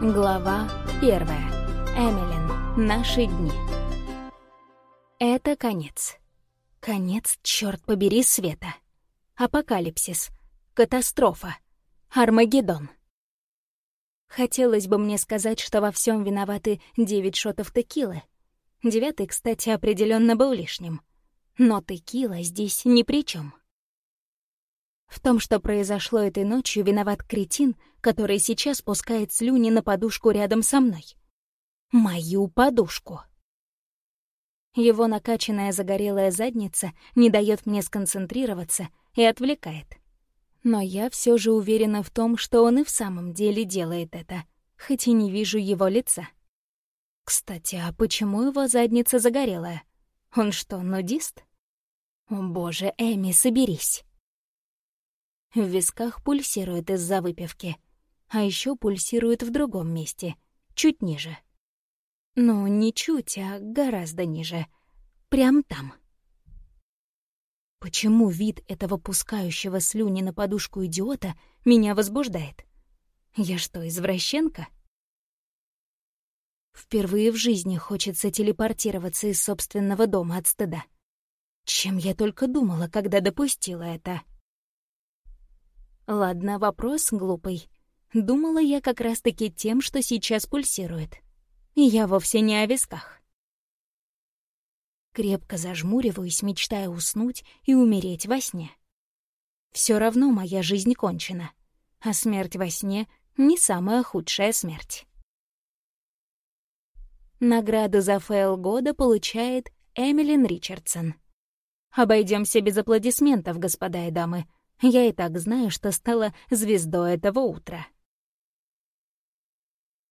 Глава первая. Эмилин. Наши дни. Это конец. Конец, черт побери, света. Апокалипсис. Катастрофа. Армагеддон. Хотелось бы мне сказать, что во всем виноваты девять шотов текилы. Девятый, кстати, определенно был лишним. Но текила здесь ни при чем. В том, что произошло этой ночью, виноват кретин, который сейчас пускает слюни на подушку рядом со мной. Мою подушку. Его накачанная загорелая задница не дает мне сконцентрироваться и отвлекает. Но я все же уверена в том, что он и в самом деле делает это, хоть и не вижу его лица. Кстати, а почему его задница загорелая? Он что, нудист? О боже, Эми, соберись. В висках пульсирует из-за выпивки. А еще пульсирует в другом месте, чуть ниже. Ну, не чуть, а гораздо ниже. Прям там. Почему вид этого пускающего слюни на подушку идиота меня возбуждает? Я что, извращенка? Впервые в жизни хочется телепортироваться из собственного дома от стыда. Чем я только думала, когда допустила это? Ладно, вопрос глупый. Думала я как раз-таки тем, что сейчас пульсирует. И я вовсе не о висках. Крепко зажмуриваюсь, мечтая уснуть и умереть во сне. Все равно моя жизнь кончена, а смерть во сне — не самая худшая смерть. Награду за фейл года получает Эмилин Ричардсон. Обойдемся без аплодисментов, господа и дамы. Я и так знаю, что стала звездой этого утра.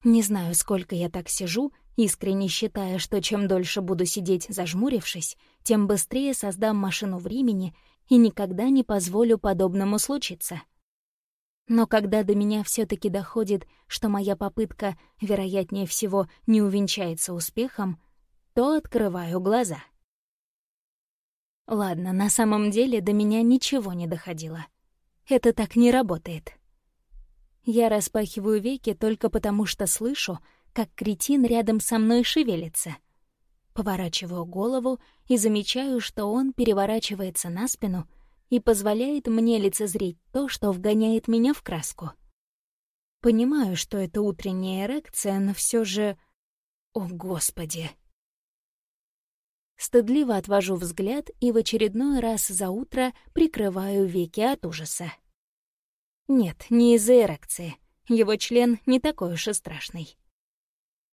Не знаю, сколько я так сижу, искренне считая, что чем дольше буду сидеть зажмурившись, тем быстрее создам машину времени и никогда не позволю подобному случиться. Но когда до меня все таки доходит, что моя попытка, вероятнее всего, не увенчается успехом, то открываю глаза — Ладно, на самом деле до меня ничего не доходило. Это так не работает. Я распахиваю веки только потому, что слышу, как кретин рядом со мной шевелится. Поворачиваю голову и замечаю, что он переворачивается на спину и позволяет мне лицезреть то, что вгоняет меня в краску. Понимаю, что это утренняя эрекция, но все же... О, Господи! Стыдливо отвожу взгляд и в очередной раз за утро прикрываю веки от ужаса. Нет, не из-за эрекции. Его член не такой уж и страшный.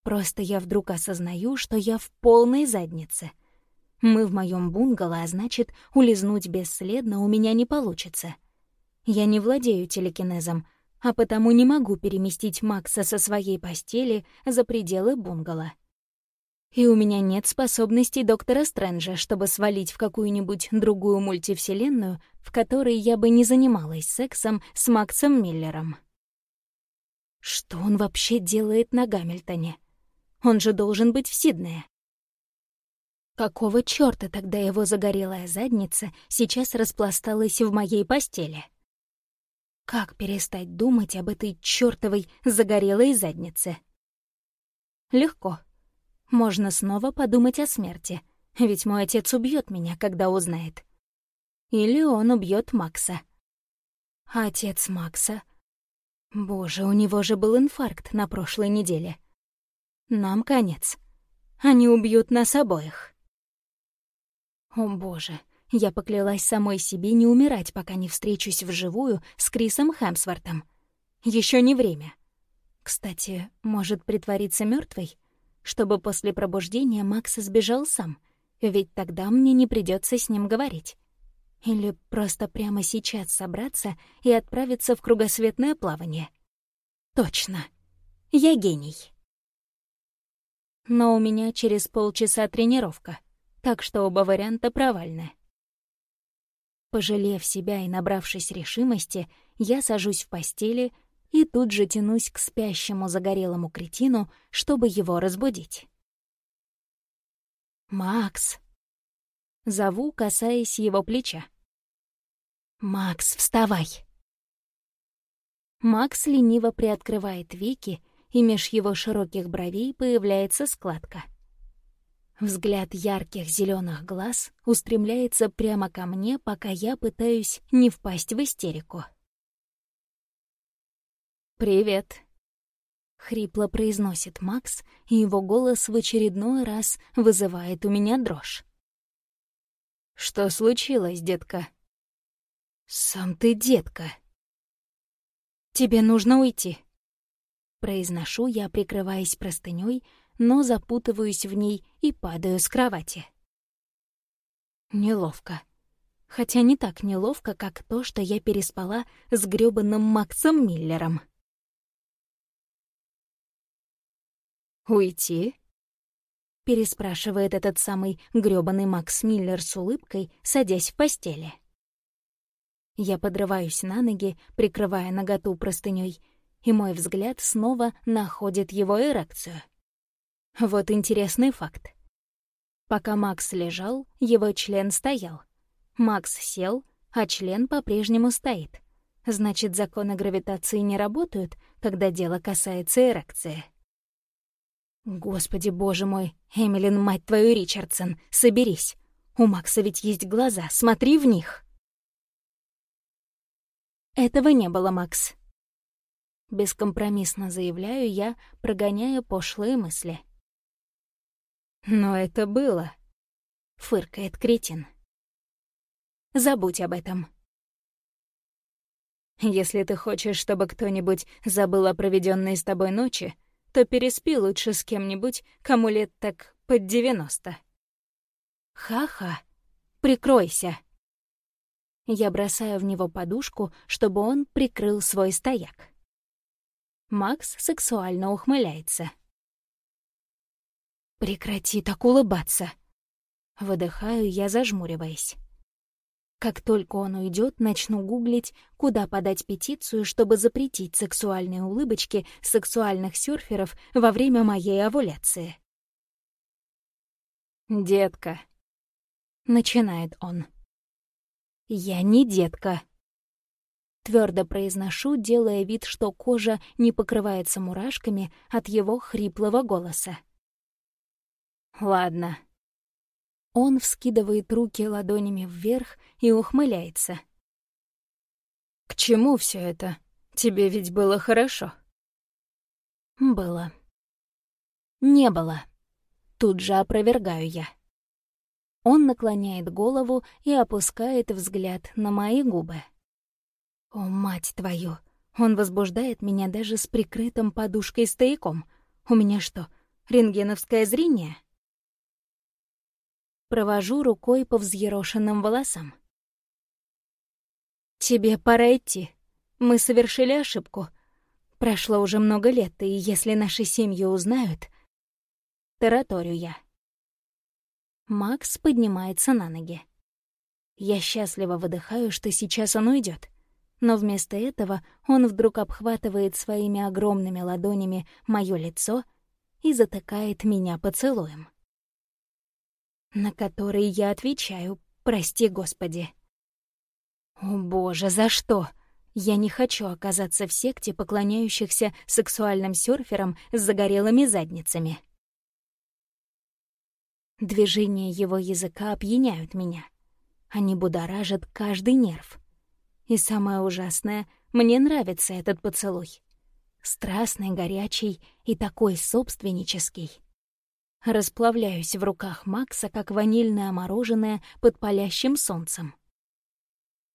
Просто я вдруг осознаю, что я в полной заднице. Мы в моем бунгало, а значит, улизнуть бесследно у меня не получится. Я не владею телекинезом, а потому не могу переместить Макса со своей постели за пределы бунгало. И у меня нет способностей доктора Стрэнджа, чтобы свалить в какую-нибудь другую мультивселенную, в которой я бы не занималась сексом с Максом Миллером. Что он вообще делает на Гамильтоне? Он же должен быть в Сиднее. Какого чёрта тогда его загорелая задница сейчас распласталась в моей постели? Как перестать думать об этой чёртовой загорелой заднице? Легко. Можно снова подумать о смерти, ведь мой отец убьет меня, когда узнает. Или он убьет Макса. отец Макса? Боже, у него же был инфаркт на прошлой неделе. Нам конец. Они убьют нас обоих. О боже, я поклялась самой себе не умирать, пока не встречусь вживую с Крисом Хемсвортом. Еще не время. Кстати, может притвориться мертвой? Чтобы после пробуждения Макс сбежал сам, ведь тогда мне не придется с ним говорить. Или просто прямо сейчас собраться и отправиться в кругосветное плавание. Точно. Я гений. Но у меня через полчаса тренировка, так что оба варианта провальны. Пожалев себя и набравшись решимости, я сажусь в постели и тут же тянусь к спящему загорелому кретину, чтобы его разбудить. «Макс!» Зову, касаясь его плеча. «Макс, вставай!» Макс лениво приоткрывает веки и меж его широких бровей появляется складка. Взгляд ярких зеленых глаз устремляется прямо ко мне, пока я пытаюсь не впасть в истерику. «Привет», — хрипло произносит Макс, и его голос в очередной раз вызывает у меня дрожь. «Что случилось, детка?» «Сам ты детка». «Тебе нужно уйти», — произношу я, прикрываясь простынёй, но запутываюсь в ней и падаю с кровати. Неловко. Хотя не так неловко, как то, что я переспала с грёбаным Максом Миллером. «Уйти?» — переспрашивает этот самый грёбаный Макс Миллер с улыбкой, садясь в постели. Я подрываюсь на ноги, прикрывая наготу простынёй, и мой взгляд снова находит его эрекцию — вот интересный факт. Пока Макс лежал, его член стоял. Макс сел, а член по-прежнему стоит. Значит, законы гравитации не работают, когда дело касается эрекции. Господи, боже мой, Эмилин, мать твою, Ричардсон, соберись. У Макса ведь есть глаза, смотри в них. Этого не было, Макс. Бескомпромиссно заявляю я, прогоняя пошлые мысли. «Но это было», — фыркает кретин. «Забудь об этом». «Если ты хочешь, чтобы кто-нибудь забыл о проведенной с тобой ночи, то переспи лучше с кем-нибудь, кому лет так под девяносто». «Ха-ха, прикройся». Я бросаю в него подушку, чтобы он прикрыл свой стояк. Макс сексуально ухмыляется. «Прекрати так улыбаться!» Выдыхаю я, зажмуриваясь. Как только он уйдет, начну гуглить, куда подать петицию, чтобы запретить сексуальные улыбочки сексуальных серферов во время моей овуляции. «Детка», — начинает он. «Я не детка», — твердо произношу, делая вид, что кожа не покрывается мурашками от его хриплого голоса. Ладно. Он вскидывает руки ладонями вверх и ухмыляется. К чему все это? Тебе ведь было хорошо. Было. Не было. Тут же опровергаю я. Он наклоняет голову и опускает взгляд на мои губы. О, мать твою! Он возбуждает меня даже с прикрытым подушкой-стояком. У меня что, рентгеновское зрение? Провожу рукой по взъерошенным волосам. «Тебе пора идти. Мы совершили ошибку. Прошло уже много лет, и если наши семьи узнают...» Тараторю я. Макс поднимается на ноги. Я счастливо выдыхаю, что сейчас он уйдет. Но вместо этого он вдруг обхватывает своими огромными ладонями моё лицо и затыкает меня поцелуем на который я отвечаю «Прости, Господи». О боже, за что? Я не хочу оказаться в секте поклоняющихся сексуальным серферам с загорелыми задницами. Движения его языка опьяняют меня. Они будоражат каждый нерв. И самое ужасное, мне нравится этот поцелуй. Страстный, горячий и такой собственнический. Расплавляюсь в руках Макса, как ванильное мороженое под палящим солнцем.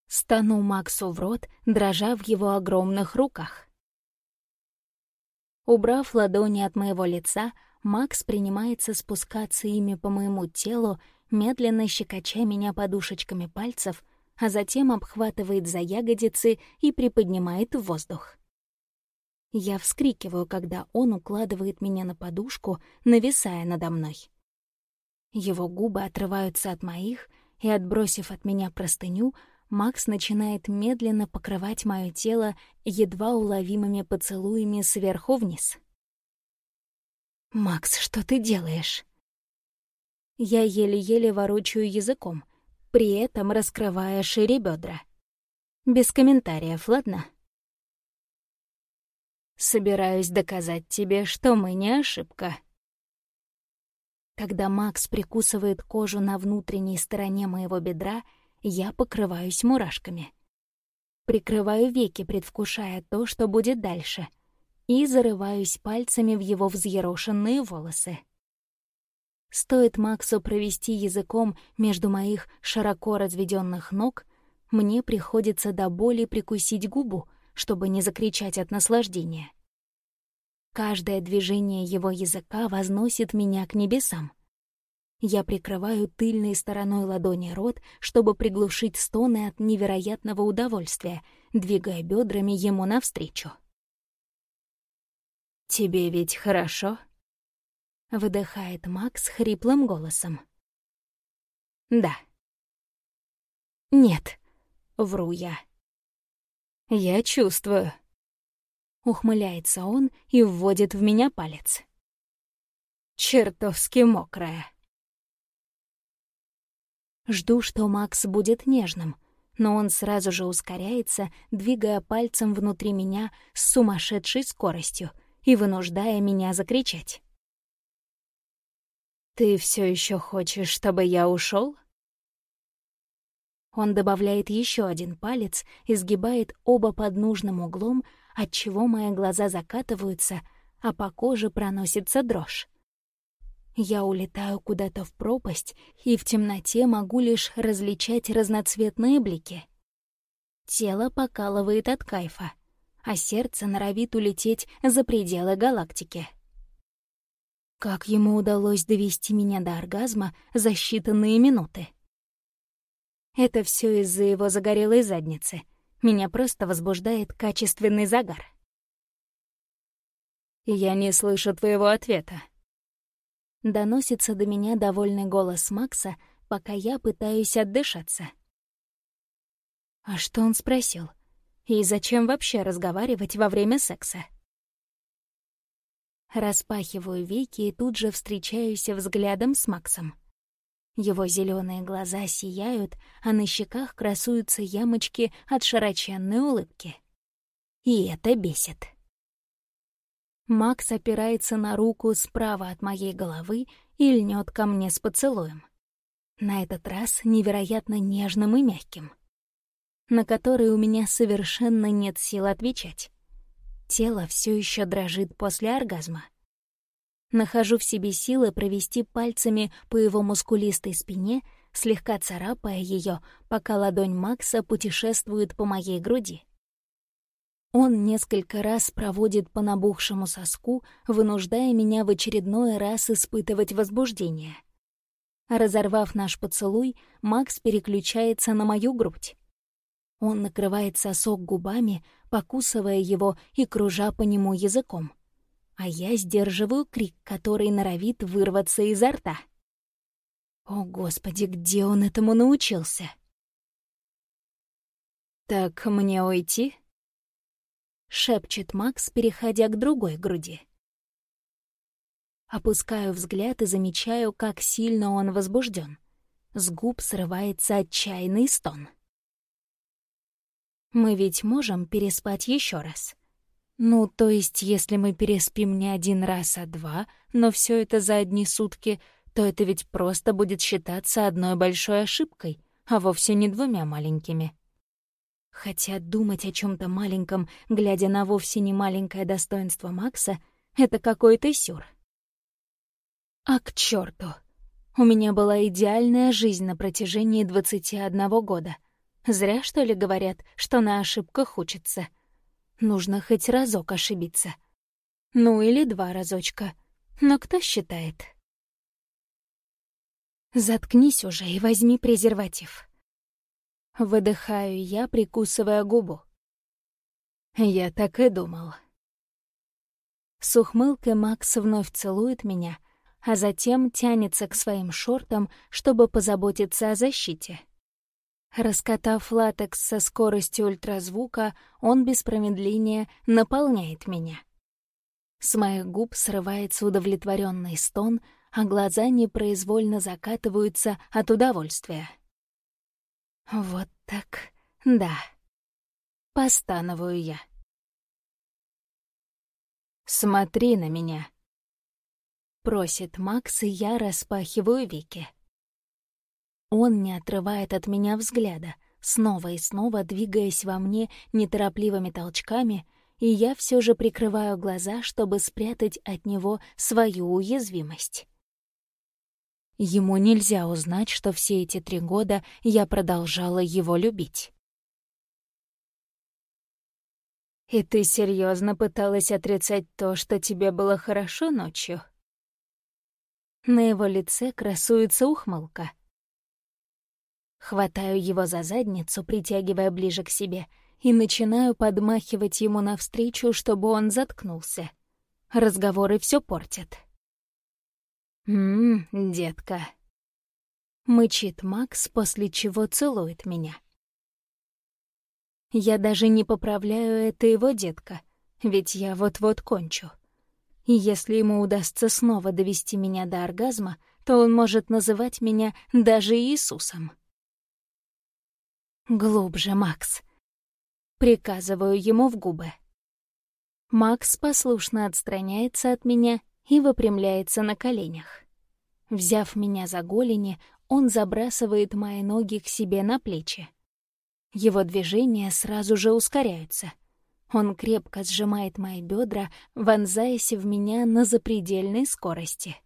Стану Максу в рот, дрожа в его огромных руках. Убрав ладони от моего лица, Макс принимается спускаться ими по моему телу, медленно щекоча меня подушечками пальцев, а затем обхватывает за ягодицы и приподнимает в воздух. Я вскрикиваю, когда он укладывает меня на подушку, нависая надо мной. Его губы отрываются от моих, и, отбросив от меня простыню, Макс начинает медленно покрывать мое тело едва уловимыми поцелуями сверху вниз. «Макс, что ты делаешь?» Я еле-еле ворочаю языком, при этом раскрывая шире бедра. Без комментариев, ладно? Собираюсь доказать тебе, что мы не ошибка. Когда Макс прикусывает кожу на внутренней стороне моего бедра, я покрываюсь мурашками. Прикрываю веки, предвкушая то, что будет дальше, и зарываюсь пальцами в его взъерошенные волосы. Стоит Максу провести языком между моих широко разведённых ног, мне приходится до боли прикусить губу, чтобы не закричать от наслаждения. Каждое движение его языка возносит меня к небесам. Я прикрываю тыльной стороной ладони рот, чтобы приглушить стоны от невероятного удовольствия, двигая бедрами ему навстречу. «Тебе ведь хорошо?» — выдыхает Макс хриплым голосом. «Да». «Нет», — вру я. «Я чувствую». Ухмыляется он и вводит в меня палец. «Чертовски мокрая». Жду, что Макс будет нежным, но он сразу же ускоряется, двигая пальцем внутри меня с сумасшедшей скоростью и вынуждая меня закричать. «Ты все еще хочешь, чтобы я ушел? Он добавляет еще один палец и сгибает оба под нужным углом, отчего мои глаза закатываются, а по коже проносится дрожь. Я улетаю куда-то в пропасть, и в темноте могу лишь различать разноцветные блики. Тело покалывает от кайфа, а сердце норовит улететь за пределы галактики. Как ему удалось довести меня до оргазма за считанные минуты? Это все из-за его загорелой задницы. Меня просто возбуждает качественный загар. «Я не слышу твоего ответа», Доносится до меня довольный голос Макса, пока я пытаюсь отдышаться. А что он спросил? И зачем вообще разговаривать во время секса? Распахиваю веки и тут же встречаюсь взглядом с Максом. Его зеленые глаза сияют, а на щеках красуются ямочки от широченной улыбки. И это бесит. Макс опирается на руку справа от моей головы и льнет ко мне с поцелуем. На этот раз невероятно нежным и мягким, на который у меня совершенно нет сил отвечать. Тело все еще дрожит после оргазма. Нахожу в себе силы провести пальцами по его мускулистой спине, слегка царапая ее, пока ладонь Макса путешествует по моей груди. Он несколько раз проводит по набухшему соску, вынуждая меня в очередной раз испытывать возбуждение. Разорвав наш поцелуй, Макс переключается на мою грудь. Он накрывает сосок губами, покусывая его и кружа по нему языком. А я сдерживаю крик, который норовит вырваться изо рта. О, Господи, где он этому научился? «Так мне уйти?» — шепчет Макс, переходя к другой груди. Опускаю взгляд и замечаю, как сильно он возбужден. С губ срывается отчаянный стон. Мы ведь можем переспать еще раз. Ну, то есть, если мы переспим не один раз, а два, но все это за одни сутки, то это ведь просто будет считаться одной большой ошибкой, а вовсе не двумя маленькими. Хотя думать о чем то маленьком, глядя на вовсе не маленькое достоинство Макса, это какой-то сюр. А к черту! У меня была идеальная жизнь на протяжении 21 года. Зря, что ли, говорят, что на ошибках учатся. Нужно хоть разок ошибиться. Ну или два разочка. Но кто считает? Заткнись уже и возьми презерватив. Выдыхаю я, прикусывая губу. Я так и думал. С ухмылкой Макс вновь целует меня, а затем тянется к своим шортам, чтобы позаботиться о защите. Раскатав латекс со скоростью ультразвука, он без промедления наполняет меня. С моих губ срывается удовлетворенный стон, а глаза непроизвольно закатываются от удовольствия. Вот так, да. Постановую я. «Смотри на меня», — просит Макс, и я распахиваю веки. Он не отрывает от меня взгляда, снова и снова двигаясь во мне неторопливыми толчками, и я все же прикрываю глаза, чтобы спрятать от него свою уязвимость. Ему нельзя узнать, что все эти три года я продолжала его любить. «И ты серьезно пыталась отрицать то, что тебе было хорошо ночью?» На его лице красуется ухмылка. Хватаю его за задницу, притягивая ближе к себе, и начинаю подмахивать ему навстречу, чтобы он заткнулся. Разговоры все портят. «Ммм, детка», — мычит Макс, после чего целует меня. Я даже не поправляю это его детка, ведь я вот-вот кончу. И если ему удастся снова довести меня до оргазма, то он может называть меня даже Иисусом. «Глубже, Макс!» Приказываю ему в губы. Макс послушно отстраняется от меня и выпрямляется на коленях. Взяв меня за голени, он забрасывает мои ноги к себе на плечи. Его движения сразу же ускоряются. Он крепко сжимает мои бедра, вонзаясь в меня на запредельной скорости.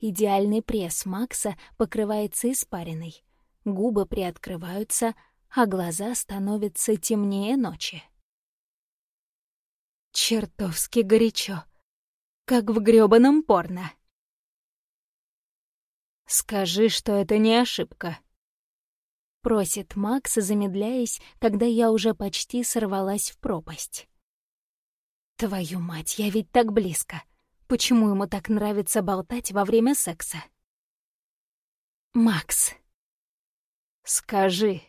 Идеальный пресс Макса покрывается испариной. Губы приоткрываются, а глаза становятся темнее ночи. Чертовски горячо, как в грёбаном порно. «Скажи, что это не ошибка», — просит Макс, замедляясь, когда я уже почти сорвалась в пропасть. «Твою мать, я ведь так близко. Почему ему так нравится болтать во время секса?» «Макс». «Скажи»,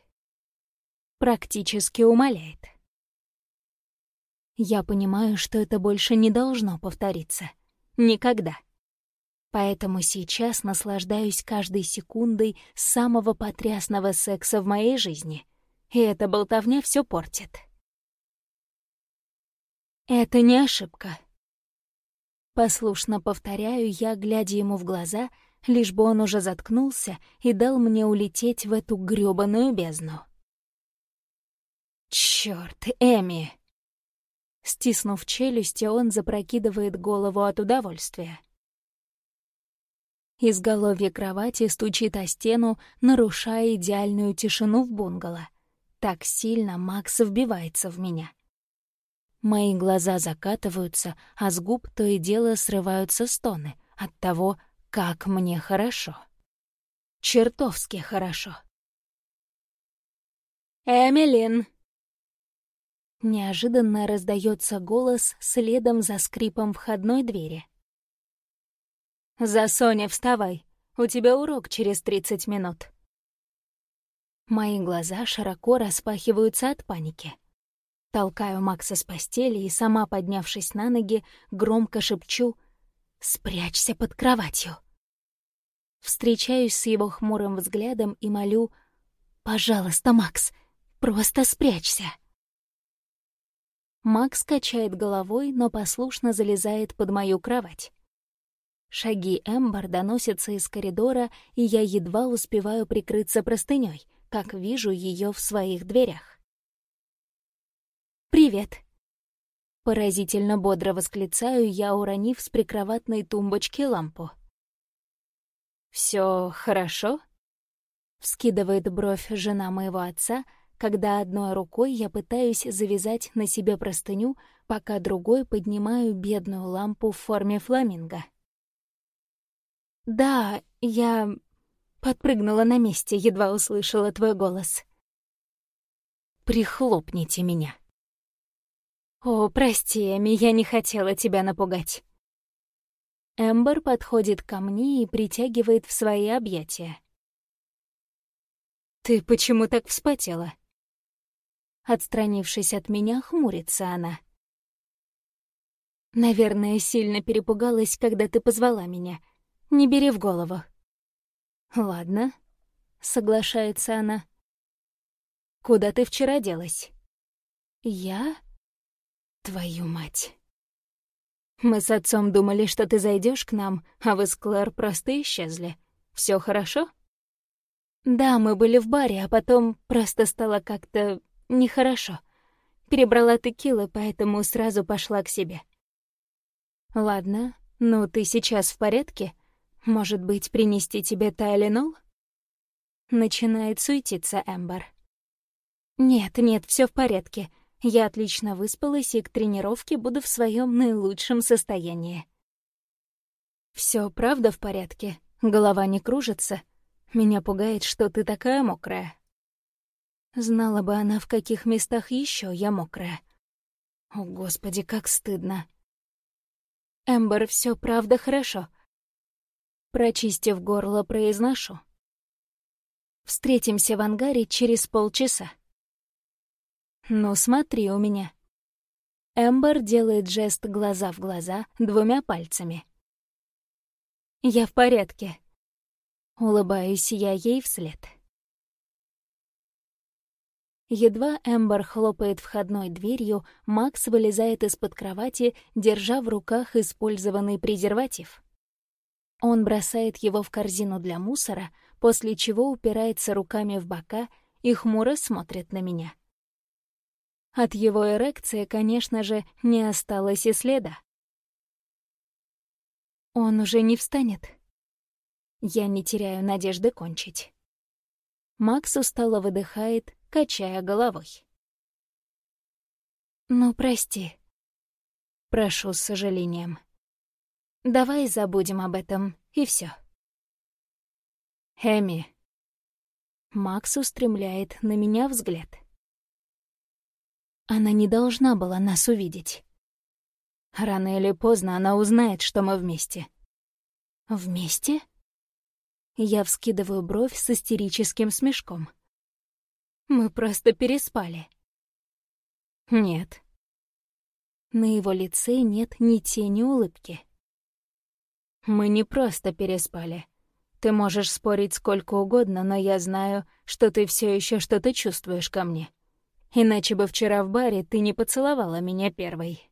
практически умоляет. Я понимаю, что это больше не должно повториться. Никогда. Поэтому сейчас наслаждаюсь каждой секундой самого потрясного секса в моей жизни. И эта болтовня все портит. Это не ошибка. Послушно повторяю я, глядя ему в глаза, лишь бы он уже заткнулся и дал мне улететь в эту грёбаную бездну. Чёрт, Эми!» Стиснув челюсти, он запрокидывает голову от удовольствия. Изголовье кровати стучит о стену, нарушая идеальную тишину в бунгало. Так сильно Макс вбивается в меня. Мои глаза закатываются, а с губ то и дело срываются стоны от того, как мне хорошо. Чертовски хорошо. «Эмилин!» Неожиданно раздается голос следом за скрипом входной двери. «За Соня, вставай! У тебя урок через тридцать минут!» Мои глаза широко распахиваются от паники. Толкаю Макса с постели и, сама поднявшись на ноги, громко шепчу «Спрячься под кроватью!» Встречаюсь с его хмурым взглядом и молю «Пожалуйста, Макс, просто спрячься!» Макс качает головой, но послушно залезает под мою кровать. Шаги Эмбер доносятся из коридора, и я едва успеваю прикрыться простыней, как вижу ее в своих дверях. «Привет!» Поразительно бодро восклицаю я, уронив с прикроватной тумбочки лампу. «Всё хорошо?» — вскидывает бровь жена моего отца, когда одной рукой я пытаюсь завязать на себе простыню, пока другой поднимаю бедную лампу в форме фламинго. «Да, я...» Подпрыгнула на месте, едва услышала твой голос. «Прихлопните меня». «О, прости, Эми, я не хотела тебя напугать». Эмбер подходит ко мне и притягивает в свои объятия. «Ты почему так вспотела?» Отстранившись от меня, хмурится она. «Наверное, сильно перепугалась, когда ты позвала меня. Не бери в голову». «Ладно», — соглашается она. «Куда ты вчера делась?» «Я? Твою мать!» Мы с отцом думали, что ты зайдешь к нам, а вы с Клэр просто исчезли. Все хорошо?» «Да, мы были в баре, а потом просто стало как-то нехорошо. Перебрала текилы, поэтому сразу пошла к себе». «Ладно, ну ты сейчас в порядке? Может быть, принести тебе тайленол?» Начинает суетиться Эмбер. «Нет, нет, все в порядке. Я отлично выспалась и к тренировке буду в своем наилучшем состоянии. Все правда в порядке? Голова не кружится? Меня пугает, что ты такая мокрая. Знала бы она, в каких местах еще я мокрая. О, Господи, как стыдно. Эмбер, все правда хорошо. Прочистив горло, произношу. Встретимся в ангаре через полчаса. «Ну, смотри у меня». Эмбер делает жест глаза в глаза двумя пальцами. «Я в порядке». Улыбаюсь я ей вслед. Едва Эмбер хлопает входной дверью, Макс вылезает из-под кровати, держа в руках использованный презерватив. Он бросает его в корзину для мусора, после чего упирается руками в бока и хмуро смотрит на меня. От его эрекции, конечно же, не осталось и следа. Он уже не встанет. Я не теряю надежды кончить. Макс устало выдыхает, качая головой. «Ну, прости». Прошу с сожалением. Давай забудем об этом, и все. Эми. Макс устремляет на меня взгляд. Она не должна была нас увидеть. Рано или поздно она узнает, что мы вместе. Вместе? Я вскидываю бровь с истерическим смешком. Мы просто переспали. Нет. На его лице нет ни тени улыбки. Мы не просто переспали. Ты можешь спорить сколько угодно, но я знаю, что ты все еще что-то чувствуешь ко мне. Иначе бы вчера в баре ты не поцеловала меня первой.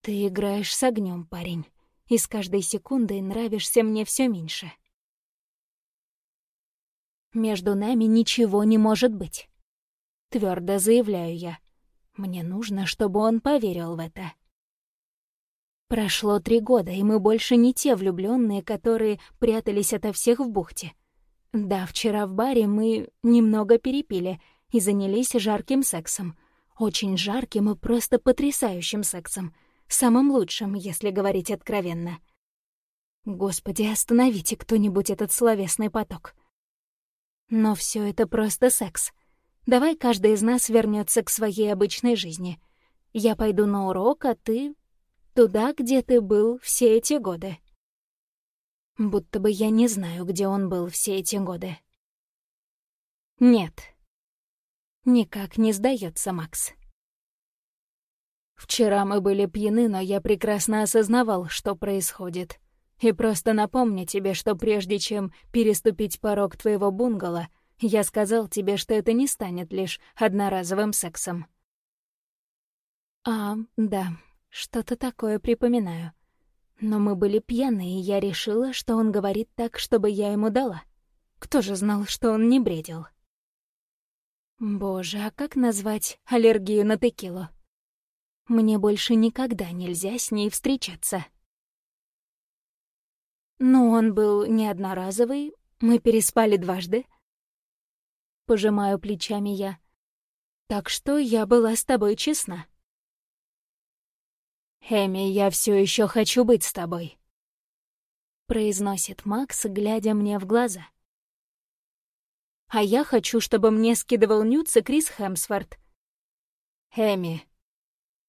Ты играешь с огнем, парень, и с каждой секундой нравишься мне все меньше. Между нами ничего не может быть. Твердо заявляю я. Мне нужно, чтобы он поверил в это. Прошло три года, и мы больше не те влюбленные, которые прятались ото всех в бухте. Да, вчера в баре мы немного перепили — и занялись жарким сексом. Очень жарким и просто потрясающим сексом. Самым лучшим, если говорить откровенно. Господи, остановите кто-нибудь этот словесный поток. Но все это просто секс. Давай каждый из нас вернется к своей обычной жизни. Я пойду на урок, а ты — туда, где ты был все эти годы. Будто бы я не знаю, где он был все эти годы. Нет, Никак не сдается Макс. Вчера мы были пьяны, но я прекрасно осознавал, что происходит. И просто напомню тебе, что прежде чем переступить порог твоего бунгало, я сказал тебе, что это не станет лишь одноразовым сексом. А, да, что-то такое припоминаю. Но мы были пьяны, и я решила, что он говорит так, чтобы я ему дала. Кто же знал, что он не бредил? Боже, а как назвать аллергию на текилу? Мне больше никогда нельзя с ней встречаться. Но он был не одноразовый, мы переспали дважды. Пожимаю плечами я. Так что я была с тобой честна. «Эми, я все еще хочу быть с тобой», — произносит Макс, глядя мне в глаза. А я хочу, чтобы мне скидывал нюцы Крис Хемсворт. Эми.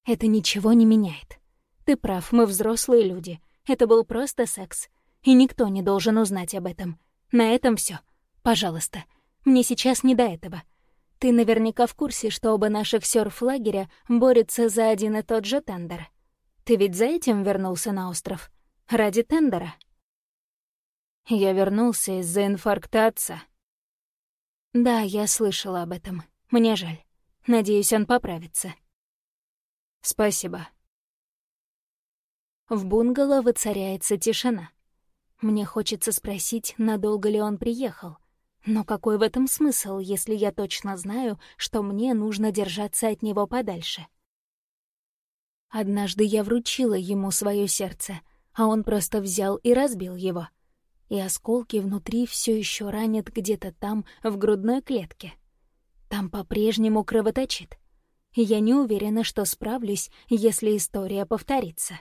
Это ничего не меняет. Ты прав, мы взрослые люди. Это был просто секс. И никто не должен узнать об этом. На этом все. Пожалуйста. Мне сейчас не до этого. Ты наверняка в курсе, что оба наших сёрф-лагеря борются за один и тот же тендер. Ты ведь за этим вернулся на остров? Ради тендера? Я вернулся из-за инфаркта отца. Да, я слышала об этом. Мне жаль. Надеюсь, он поправится. Спасибо. В бунгало воцаряется тишина. Мне хочется спросить, надолго ли он приехал. Но какой в этом смысл, если я точно знаю, что мне нужно держаться от него подальше? Однажды я вручила ему свое сердце, а он просто взял и разбил его. И осколки внутри все еще ранят где-то там, в грудной клетке. Там по-прежнему кровоточит. Я не уверена, что справлюсь, если история повторится.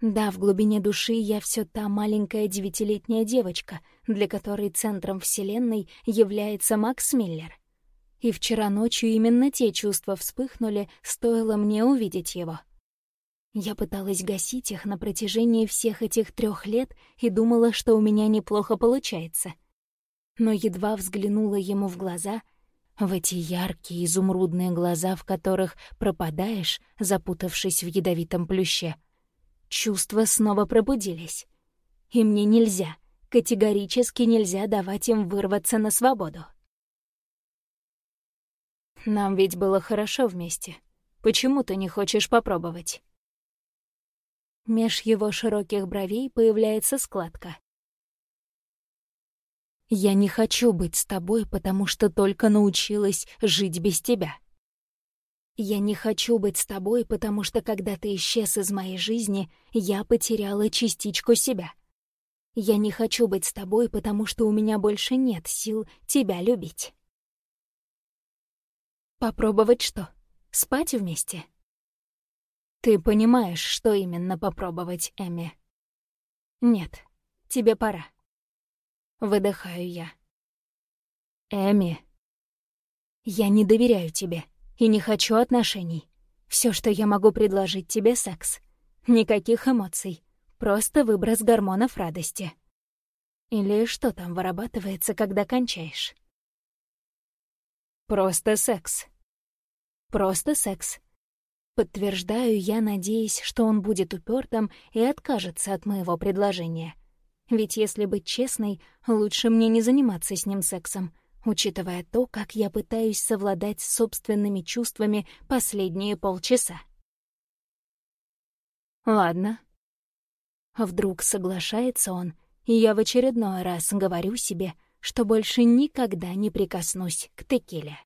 Да, в глубине души я все та маленькая девятилетняя девочка, для которой центром Вселенной является Макс Миллер. И вчера ночью именно те чувства вспыхнули, стоило мне увидеть его. Я пыталась гасить их на протяжении всех этих трех лет и думала, что у меня неплохо получается. Но едва взглянула ему в глаза, в эти яркие изумрудные глаза, в которых пропадаешь, запутавшись в ядовитом плюще, чувства снова пробудились. И мне нельзя, категорически нельзя давать им вырваться на свободу. Нам ведь было хорошо вместе. Почему ты не хочешь попробовать? Меж его широких бровей появляется складка. «Я не хочу быть с тобой, потому что только научилась жить без тебя. Я не хочу быть с тобой, потому что когда ты исчез из моей жизни, я потеряла частичку себя. Я не хочу быть с тобой, потому что у меня больше нет сил тебя любить». Попробовать что? Спать вместе? Ты понимаешь, что именно попробовать, Эми? Нет, тебе пора. Выдыхаю я. Эми, я не доверяю тебе и не хочу отношений. Все, что я могу предложить тебе, — секс. Никаких эмоций, просто выброс гормонов радости. Или что там вырабатывается, когда кончаешь? Просто секс. Просто секс. Подтверждаю я, надеясь, что он будет упертым и откажется от моего предложения. Ведь если быть честной, лучше мне не заниматься с ним сексом, учитывая то, как я пытаюсь совладать с собственными чувствами последние полчаса. Ладно. Вдруг соглашается он, и я в очередной раз говорю себе — что больше никогда не прикоснусь к текиле.